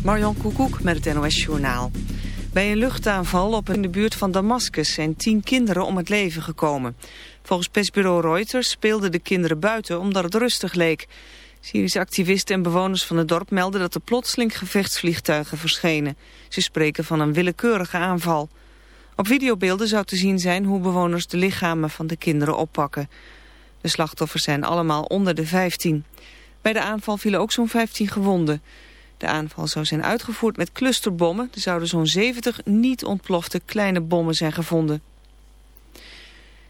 Marjan Koekoek met het NOS Journaal. Bij een luchtaanval op in de buurt van Damascus zijn tien kinderen om het leven gekomen. Volgens persbureau Reuters speelden de kinderen buiten omdat het rustig leek. Syrische activisten en bewoners van het dorp melden dat er plotseling gevechtsvliegtuigen verschenen. Ze spreken van een willekeurige aanval. Op videobeelden zou te zien zijn hoe bewoners de lichamen van de kinderen oppakken. De slachtoffers zijn allemaal onder de 15. Bij de aanval vielen ook zo'n 15 gewonden. De aanval zou zijn uitgevoerd met clusterbommen. Er zouden zo'n 70 niet ontplofte kleine bommen zijn gevonden.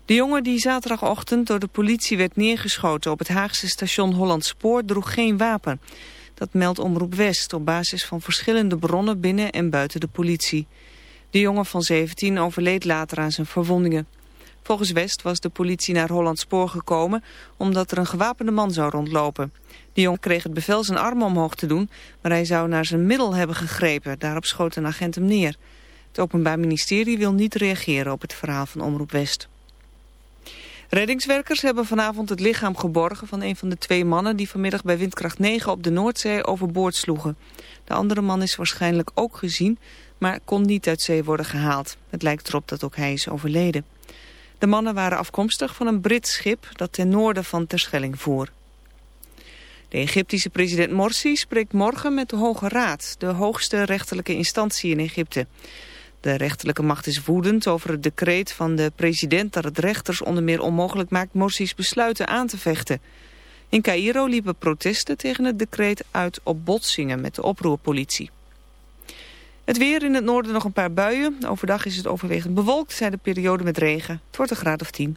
De jongen die zaterdagochtend door de politie werd neergeschoten op het Haagse station Hollandspoor droeg geen wapen. Dat meldt Omroep West op basis van verschillende bronnen binnen en buiten de politie. De jongen van 17 overleed later aan zijn verwondingen. Volgens West was de politie naar Hollandspoor gekomen omdat er een gewapende man zou rondlopen. De jongen kreeg het bevel zijn armen omhoog te doen, maar hij zou naar zijn middel hebben gegrepen. Daarop schoot een agent hem neer. Het Openbaar Ministerie wil niet reageren op het verhaal van Omroep West. Reddingswerkers hebben vanavond het lichaam geborgen van een van de twee mannen die vanmiddag bij windkracht 9 op de Noordzee overboord sloegen. De andere man is waarschijnlijk ook gezien, maar kon niet uit zee worden gehaald. Het lijkt erop dat ook hij is overleden. De mannen waren afkomstig van een Brits schip dat ten noorden van Terschelling voer. De Egyptische president Morsi spreekt morgen met de Hoge Raad, de hoogste rechterlijke instantie in Egypte. De rechterlijke macht is woedend over het decreet van de president dat het rechters onder meer onmogelijk maakt Morsi's besluiten aan te vechten. In Cairo liepen protesten tegen het decreet uit op botsingen met de oproerpolitie. Het weer in het noorden nog een paar buien. Overdag is het overwegend bewolkt, zijn de periode met regen. Het wordt een graad of 10.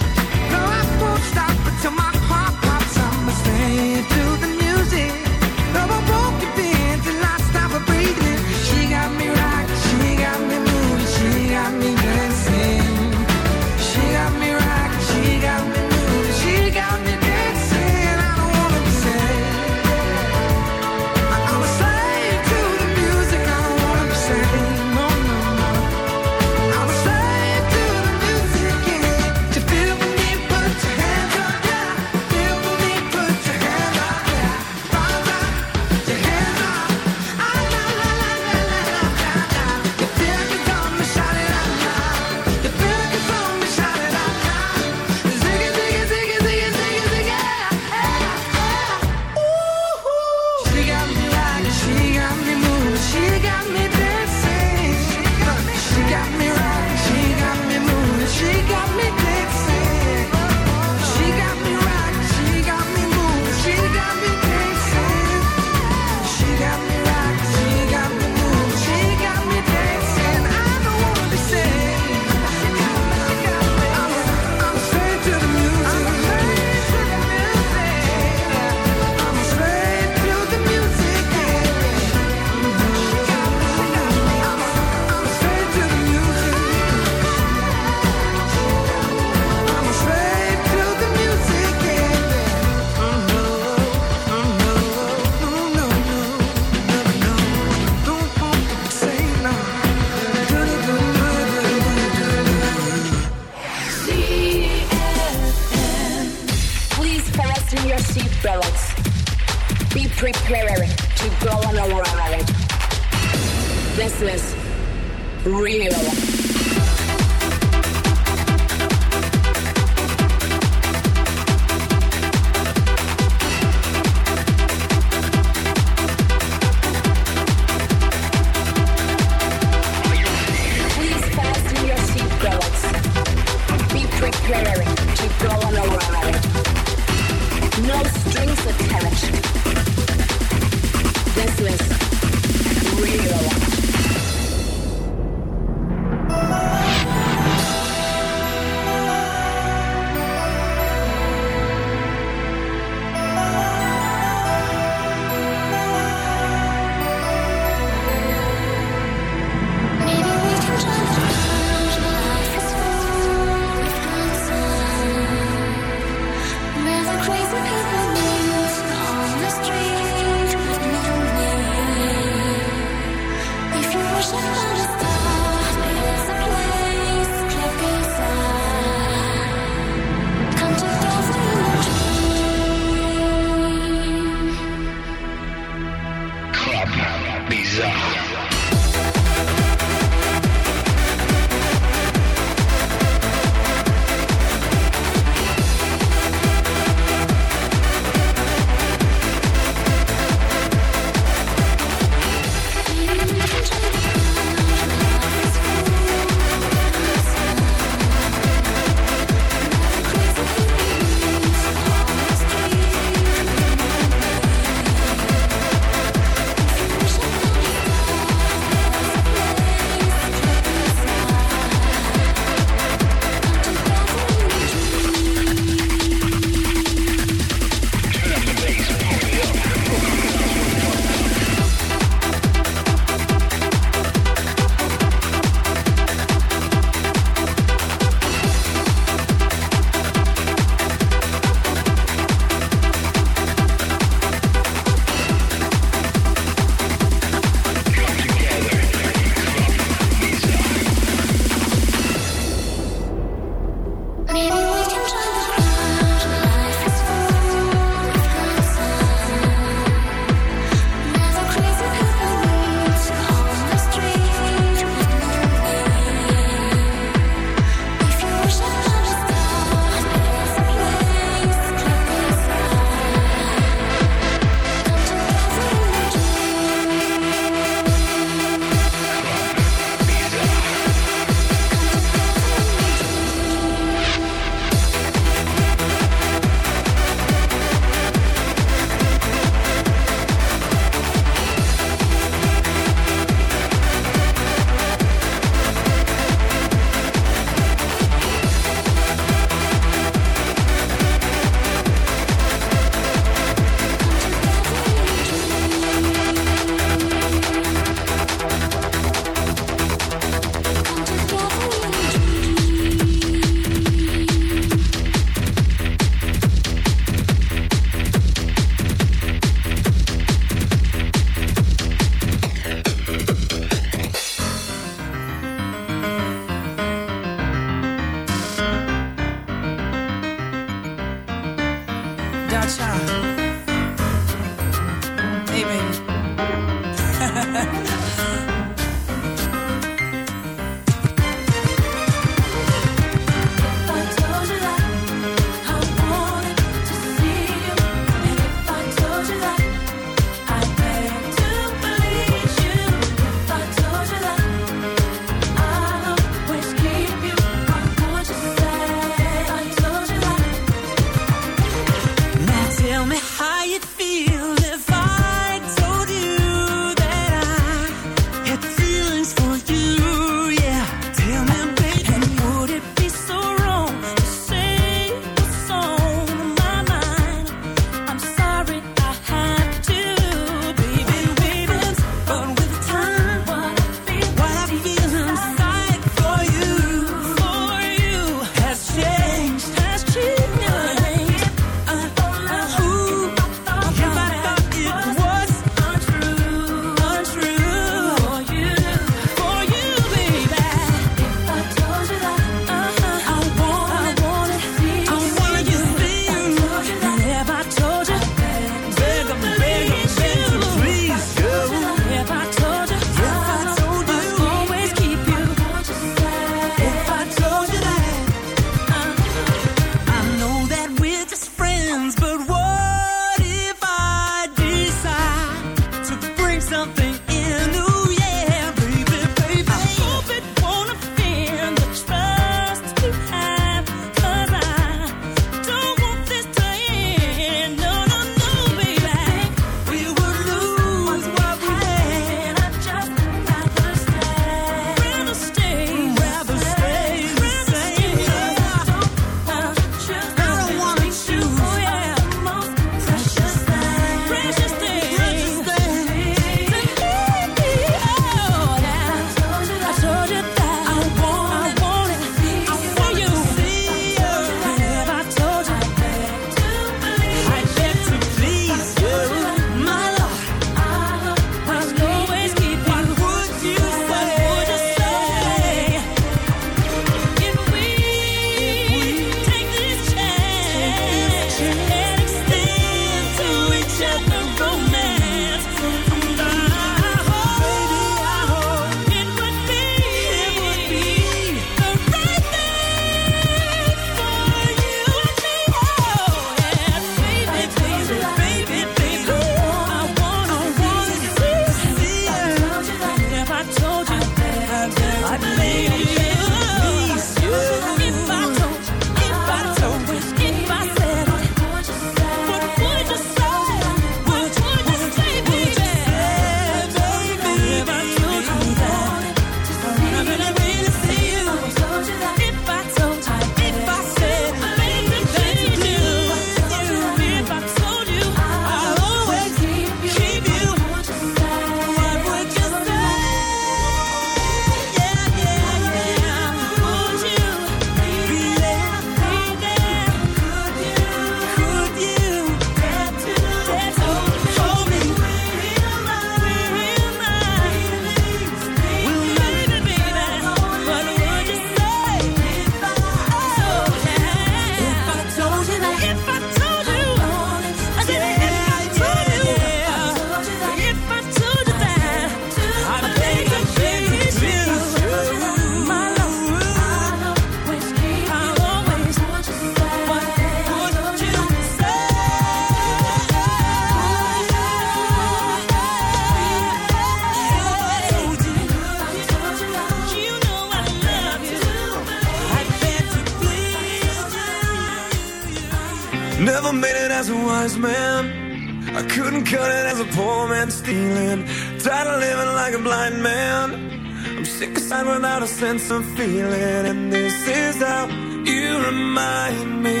man's man. I couldn't cut it as a poor man stealing. Tired of living like a blind man. I'm sick aside without a sense of feeling. And this is how you remind me.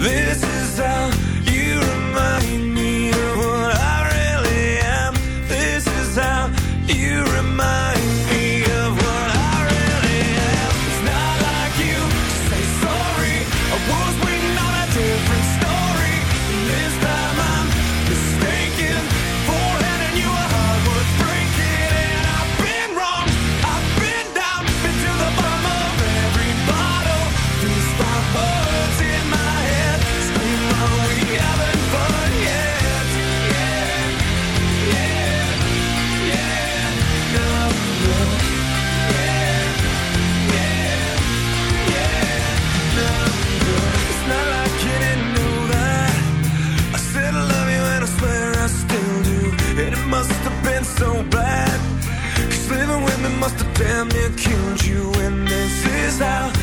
This is how. damn near killed you, and this is how.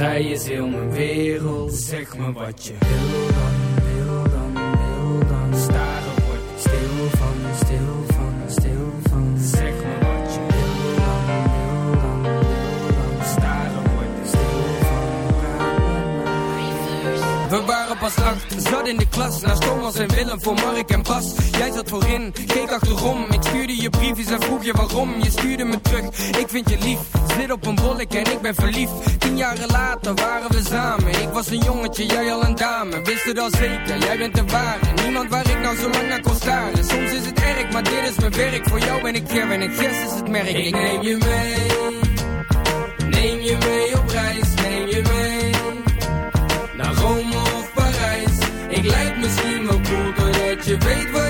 Zij is heel mijn wereld. Zeg me wat je wil dan, wil dan, wil dan. Staren word ik stil van, stil van, stil van. Zeg me wat je wil dan, wil dan, wil dan. Staren word ik stil van. We waren pas acht, zat in de klas Naast Thomas en Willem voor Mark en Bas Jij zat voorin, keek achterom Ik stuurde je briefjes en vroeg je waarom Je stuurde me terug, ik vind je lief Zit op een bollek en ik ben verliefd jaren later waren we samen. Ik was een jongetje, jij al een dame. Wist het al zeker, jij bent de ware. Niemand waar ik nou zo lang naar kon staren. Soms is het erg, maar dit is mijn werk. Voor jou ben ik Kevin en Gers is het merk. Ik neem je mee. Neem je mee op reis, neem je mee. Naar Rome of Parijs. Ik lijk misschien wel cool, doordat je weet wat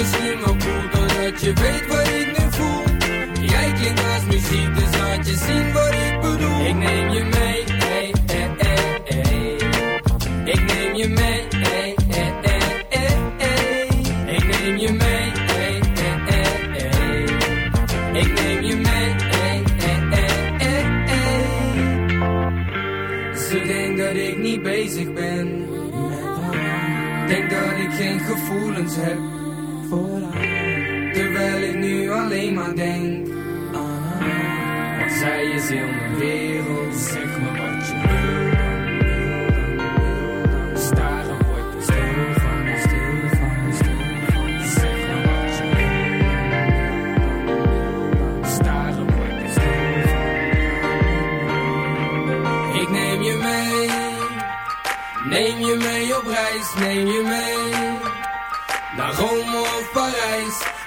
misschien wel doordat je weet wat ik nu voel. Jij klinkt als muziek, dus laat je zien wat ik bedoel. Ik neem je mee. Ik neem je mee, ey, ey, ey, ey, ey. Ik neem je mee, ey, ey, ey, ey. Ik neem je mee, ey, ey, ey, ey, ey. Ze denkt dat ik niet bezig ben. Denk dat ik geen gevoelens heb alleen maar denk aan haar. Want zij is heel mijn wereld. Zeg me wat je wil. Staren word ik stil van, stil van, stil van. Zeg me wat je wil. Staren word ik stil van. Ik neem je mee. Neem je mee op reis, neem je mee.